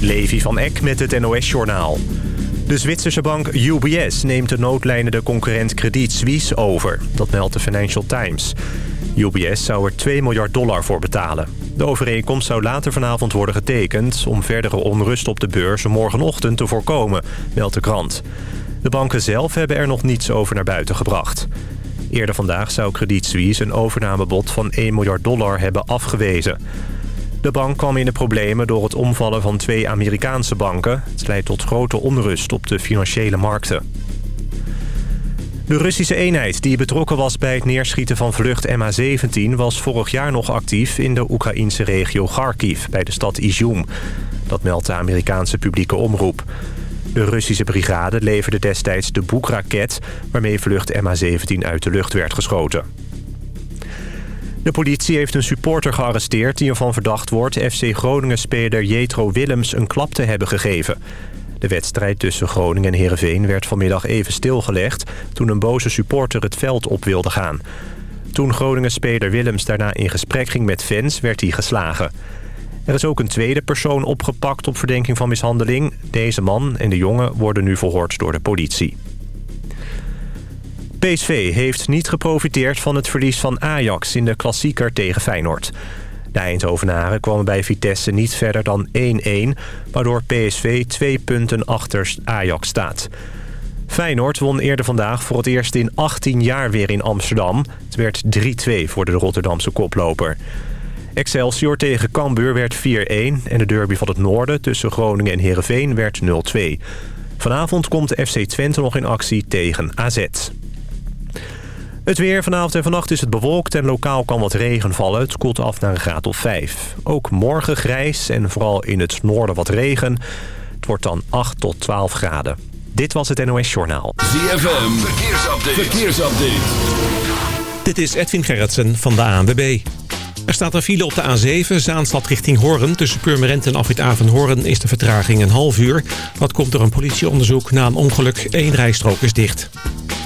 Levi van Eck met het NOS-journaal. De Zwitserse bank UBS neemt de noodlijnende concurrent Credit Suisse over. Dat meldt de Financial Times. UBS zou er 2 miljard dollar voor betalen. De overeenkomst zou later vanavond worden getekend... om verdere onrust op de beurs morgenochtend te voorkomen, meldt de krant. De banken zelf hebben er nog niets over naar buiten gebracht. Eerder vandaag zou Credit Suisse een overnamebod van 1 miljard dollar hebben afgewezen. De bank kwam in de problemen door het omvallen van twee Amerikaanse banken. Het leidt tot grote onrust op de financiële markten. De Russische eenheid die betrokken was bij het neerschieten van vlucht MH17... was vorig jaar nog actief in de Oekraïnse regio Kharkiv bij de stad Izum. Dat meldt de Amerikaanse publieke omroep. De Russische brigade leverde destijds de Boek-raket... waarmee vlucht MH17 uit de lucht werd geschoten. De politie heeft een supporter gearresteerd die ervan verdacht wordt... FC Groningen-speler Jetro Willems een klap te hebben gegeven. De wedstrijd tussen Groningen en Heerenveen werd vanmiddag even stilgelegd... toen een boze supporter het veld op wilde gaan. Toen Groningen-speler Willems daarna in gesprek ging met fans, werd hij geslagen. Er is ook een tweede persoon opgepakt op verdenking van mishandeling. Deze man en de jongen worden nu verhoord door de politie. PSV heeft niet geprofiteerd van het verlies van Ajax in de klassieker tegen Feyenoord. De Eindhovenaren kwamen bij Vitesse niet verder dan 1-1... waardoor PSV twee punten achter Ajax staat. Feyenoord won eerder vandaag voor het eerst in 18 jaar weer in Amsterdam. Het werd 3-2 voor de Rotterdamse koploper. Excelsior tegen Cambuur werd 4-1... en de derby van het noorden tussen Groningen en Heerenveen werd 0-2. Vanavond komt de FC Twente nog in actie tegen AZ. Het weer vanavond en vannacht is het bewolkt en lokaal kan wat regen vallen. Het koelt af naar een graad of 5. Ook morgen grijs en vooral in het noorden wat regen. Het wordt dan 8 tot 12 graden. Dit was het NOS Journaal. ZFM, verkeersupdate. verkeersupdate. Dit is Edwin Gerritsen van de ANWB. Er staat een file op de A7, Zaanstad richting Hoorn. Tussen Purmerend en Afrit Hoorn is de vertraging een half uur. Dat komt door een politieonderzoek na een ongeluk. Eén rijstrook is dicht.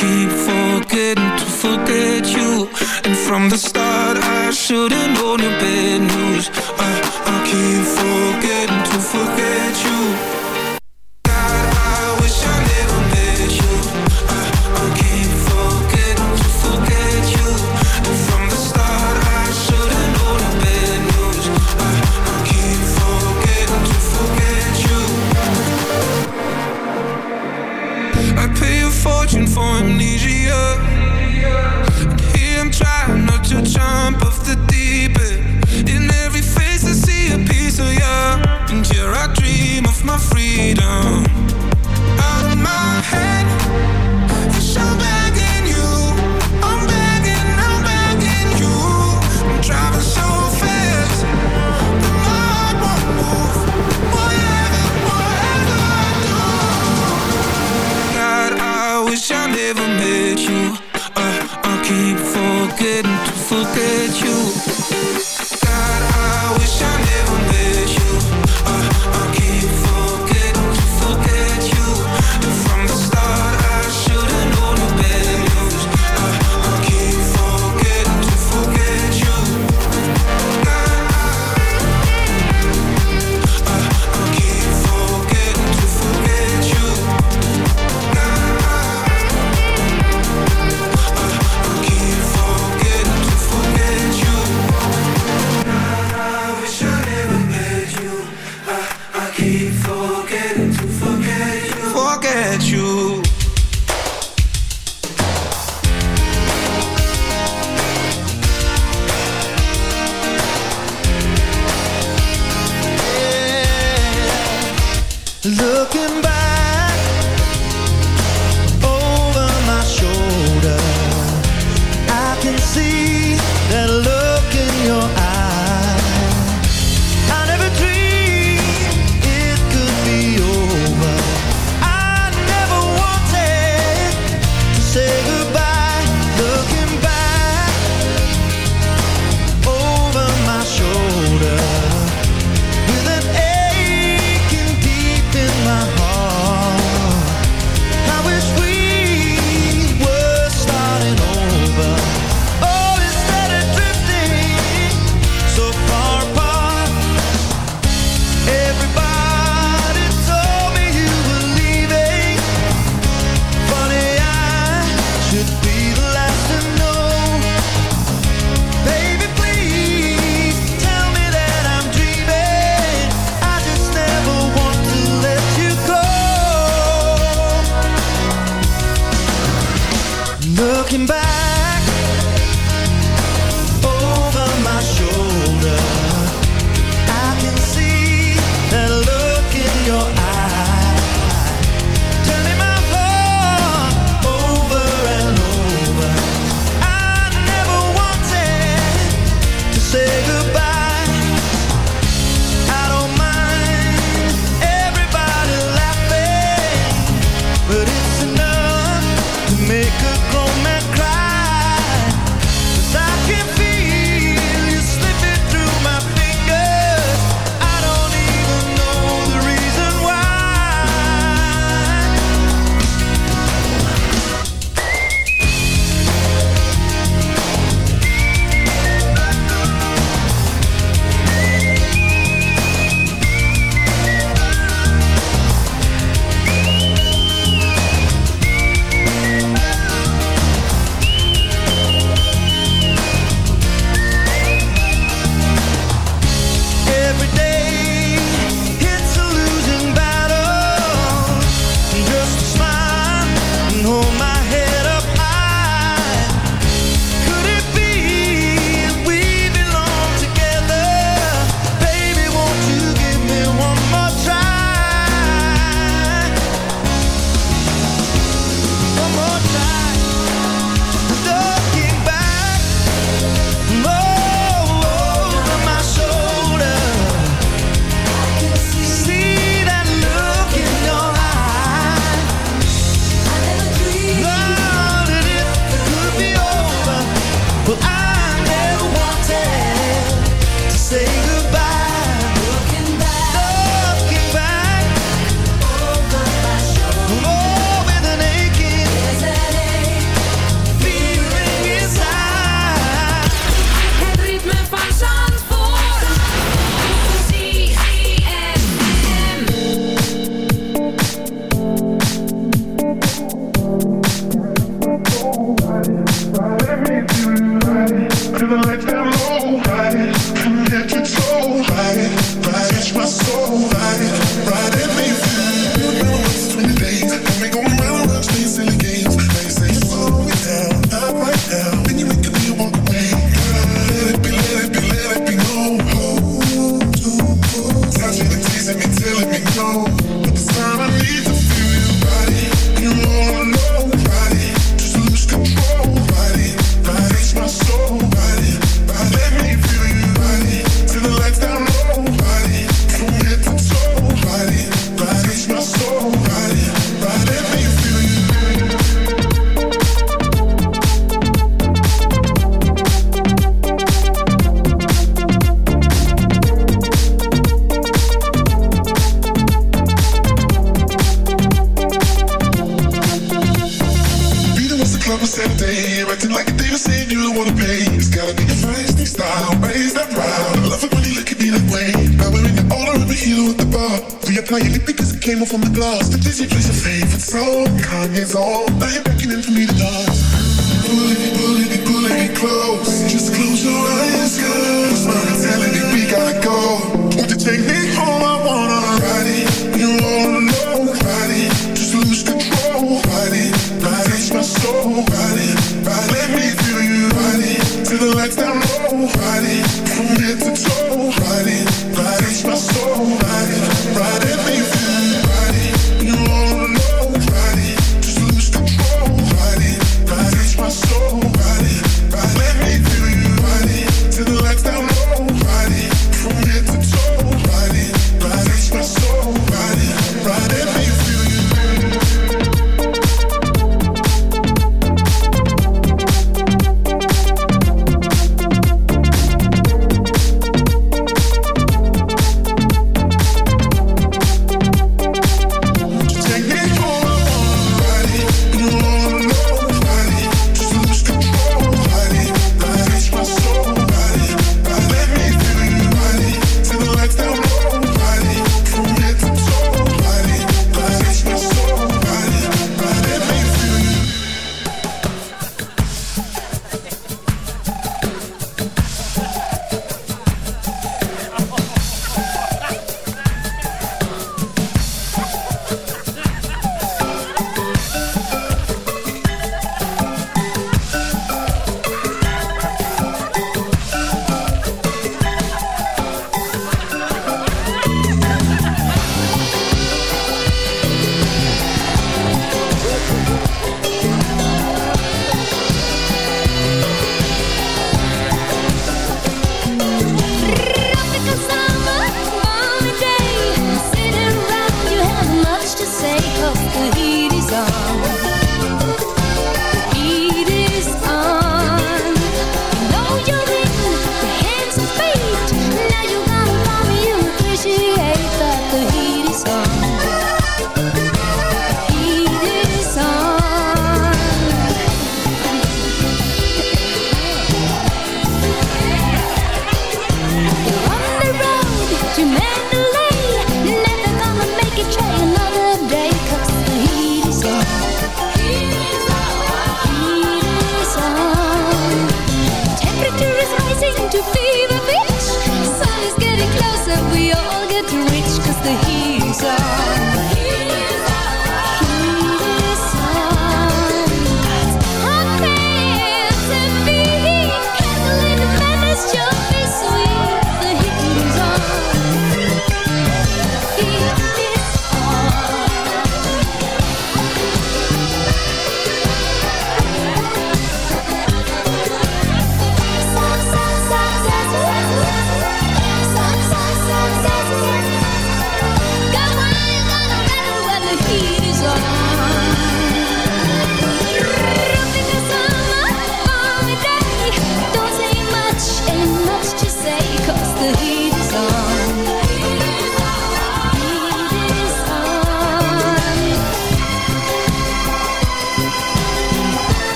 Keep forgetting to forget you. And from the start, I should've Looking back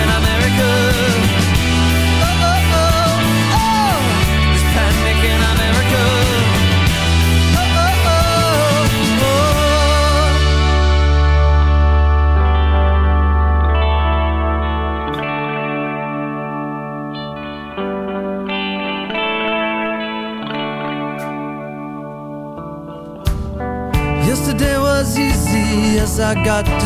In America. Oh, oh, oh, oh, oh there's panic in America. Oh, oh, oh, oh. Yesterday was easy as I got the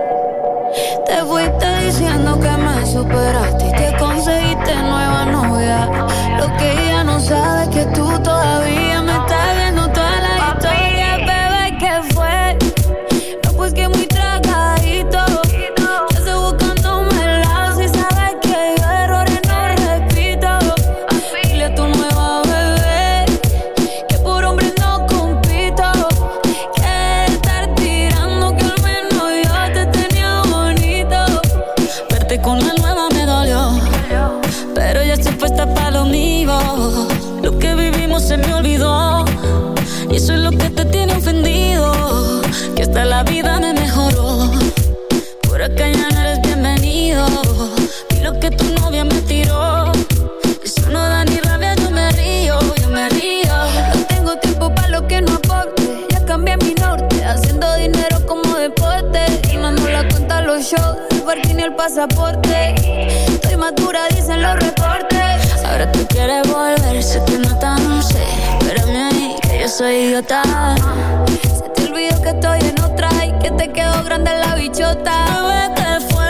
Pasaporte. Estoy madura, dicen los reportes. Ahora tú quieres volver, sé que no tan sé. Espérame ahí, que yo soy idiota. Se te olvidó que estoy en otra y que te quedó grande la bichota. Bebé, ¿qué fue?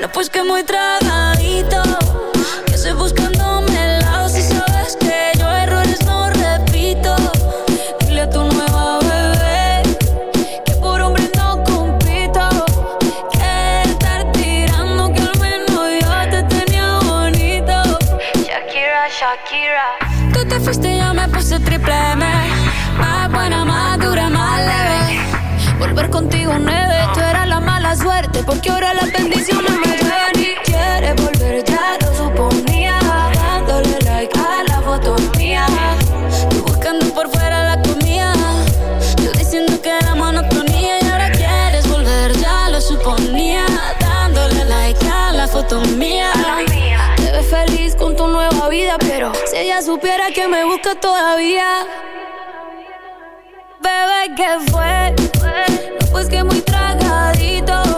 No, pues que muy tragadito. Shakira. Tú te fuiste, yo me puse triple M. Más buena, más dura, más leve. Volver contigo nueve, tú eras la mala suerte, porque ahora las bendiciones me ella supiera que me busca todavía. Bebé, ¿qué fue? pues que muy tragadito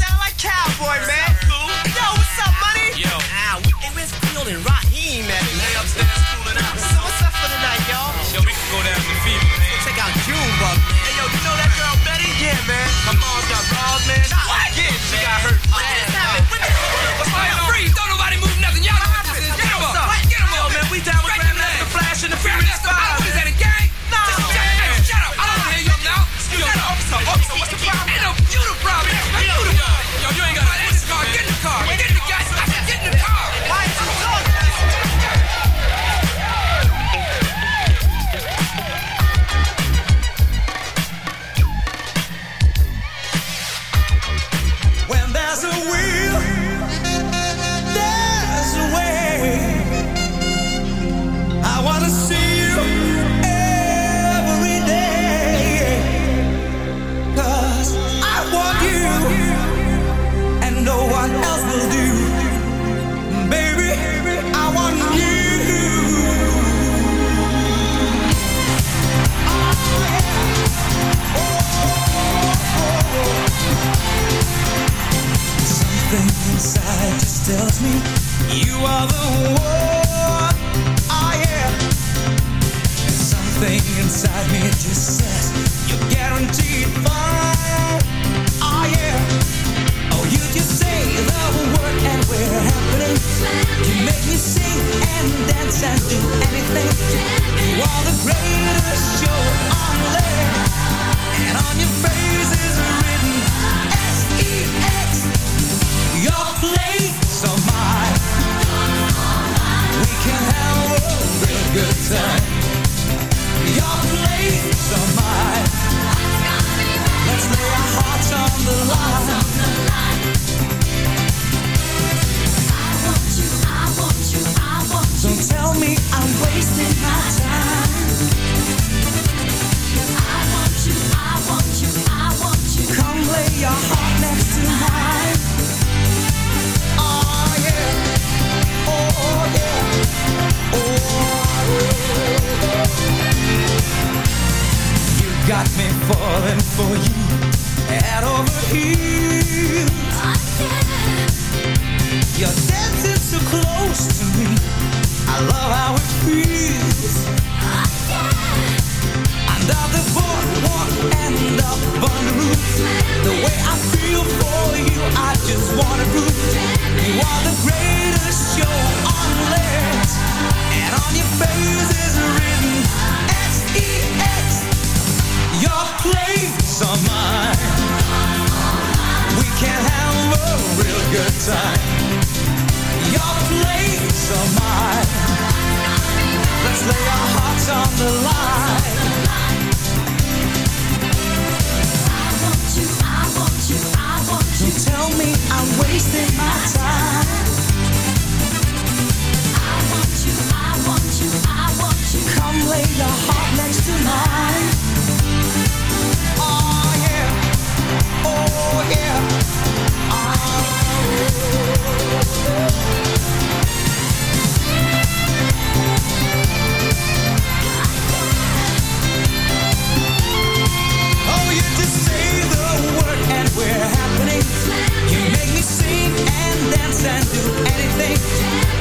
dance and do anything.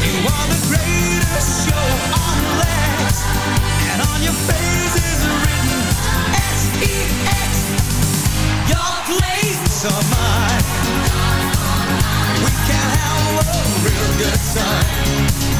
You are the greatest show on legs, and on your face is written S-E-X. Your place or mine. We can have a real good time.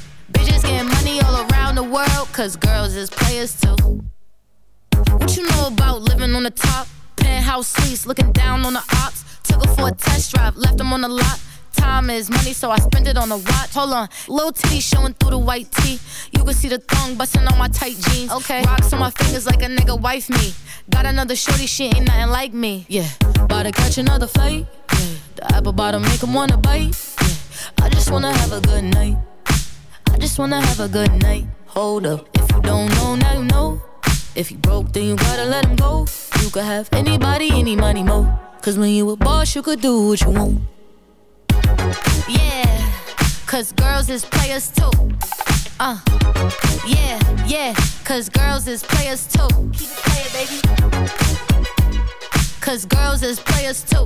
Bitches getting money all around the world, cause girls is players too. What you know about living on the top? Penthouse suites, looking down on the ops. Took her for a test drive, left them on the lot. Time is money, so I spend it on a watch. Hold on, little titty showing through the white tee. You can see the thong busting on my tight jeans. Okay, rocks on my fingers like a nigga wife me. Got another shorty, she ain't nothing like me. Yeah, about to catch another fight. Yeah, the apple bottom make 'em wanna bite. Yeah, I just wanna have a good night. I just wanna have a good night. Hold up, if you don't know, now you know. If you broke, then you gotta let him go. You could have anybody, any money, mo. Cause when you a boss, you could do what you want. Yeah, cause girls is players too. Uh, yeah, yeah, cause girls is players too. Keep it playing, baby. Cause girls is players too.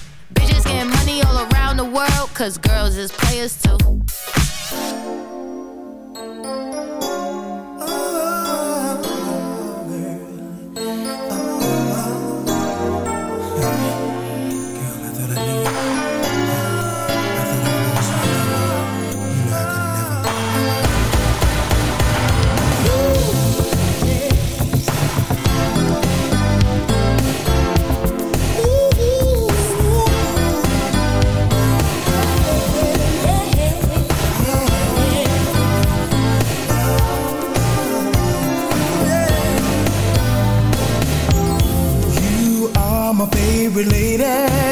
Bitches getting money all around the world, cause girls is players too. my favorite lady.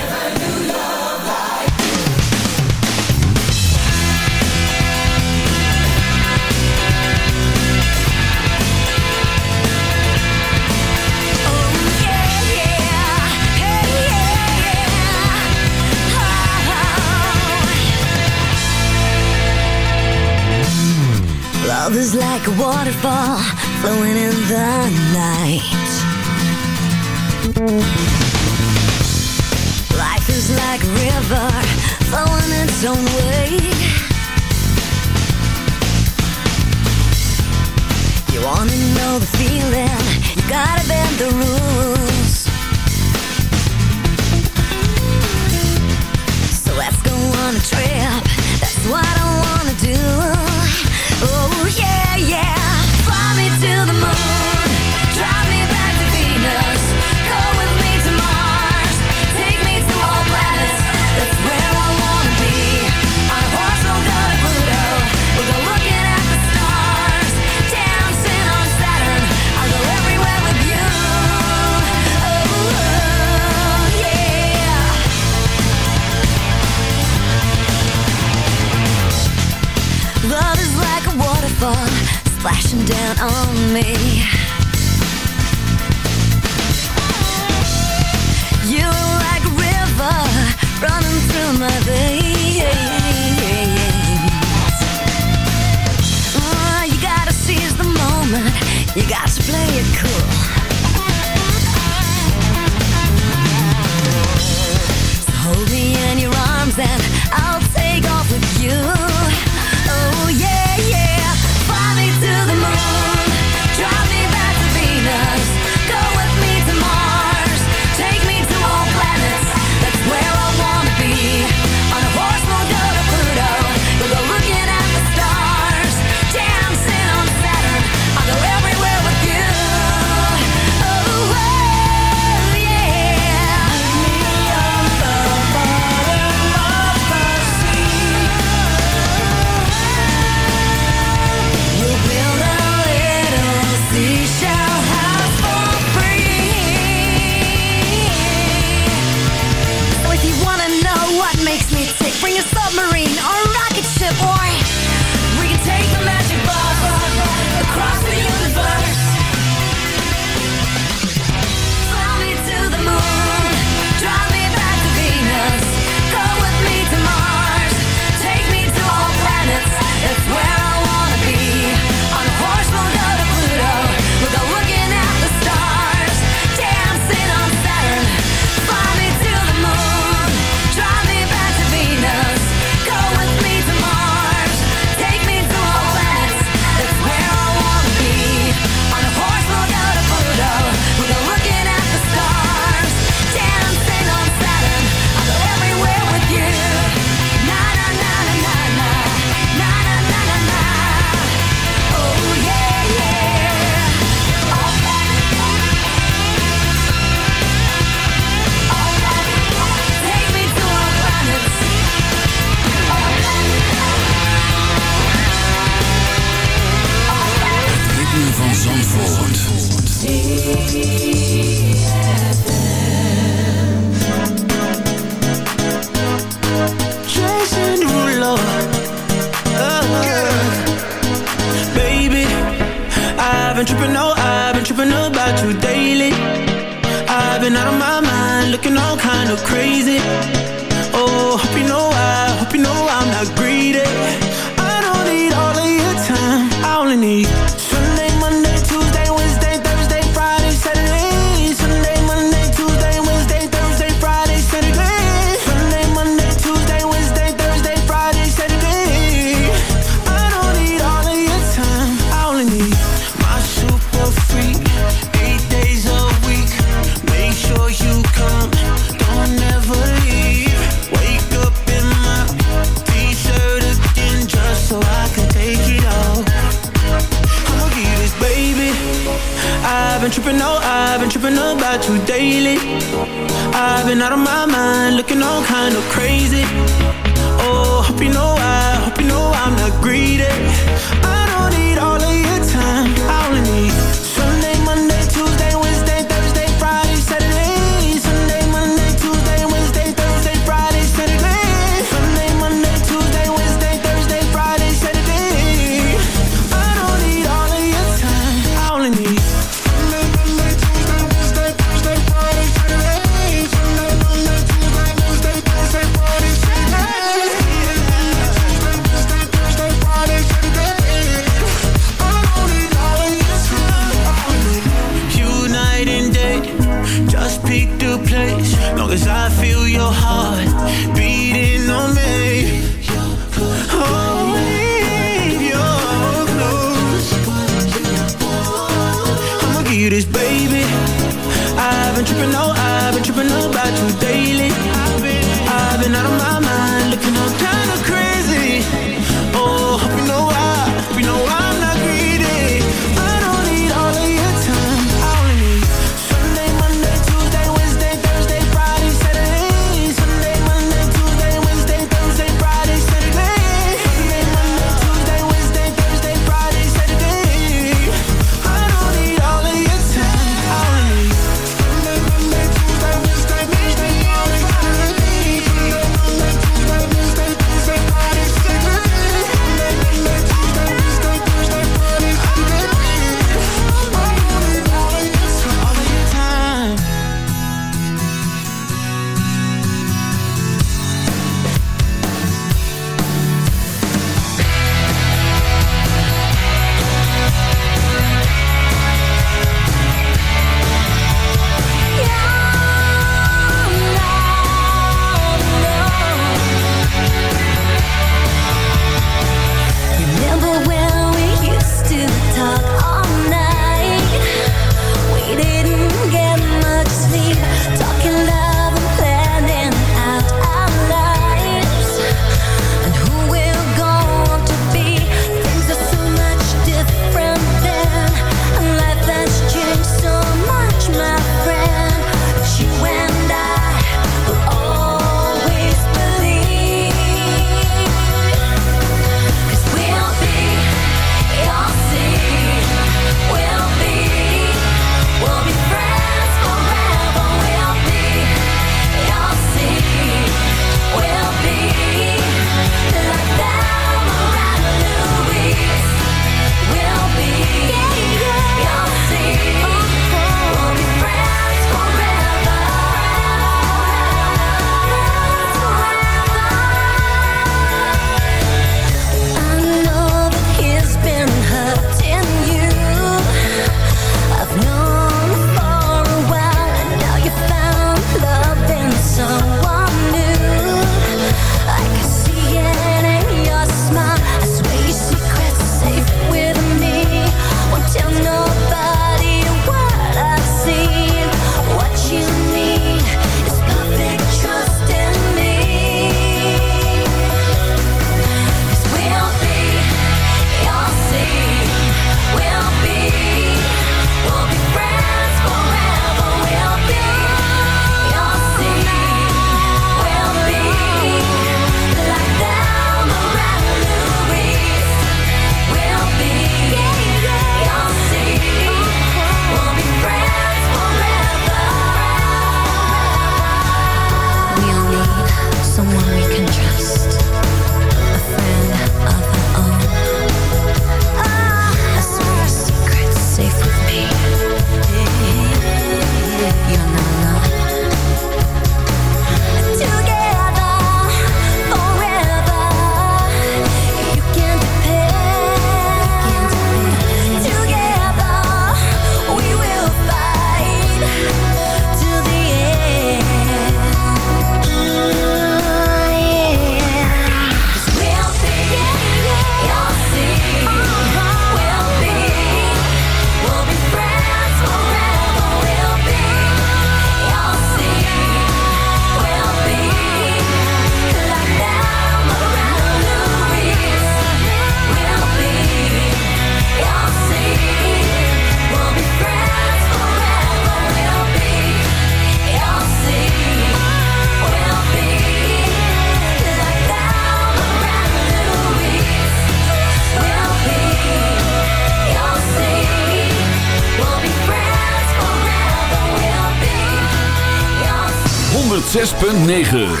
106.9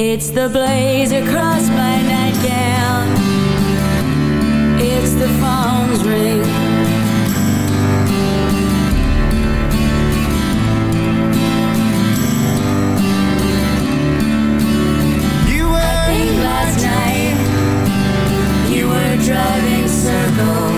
It's the blaze across my nightgown. It's the phone's ring. You were I think last night. You were driving circles.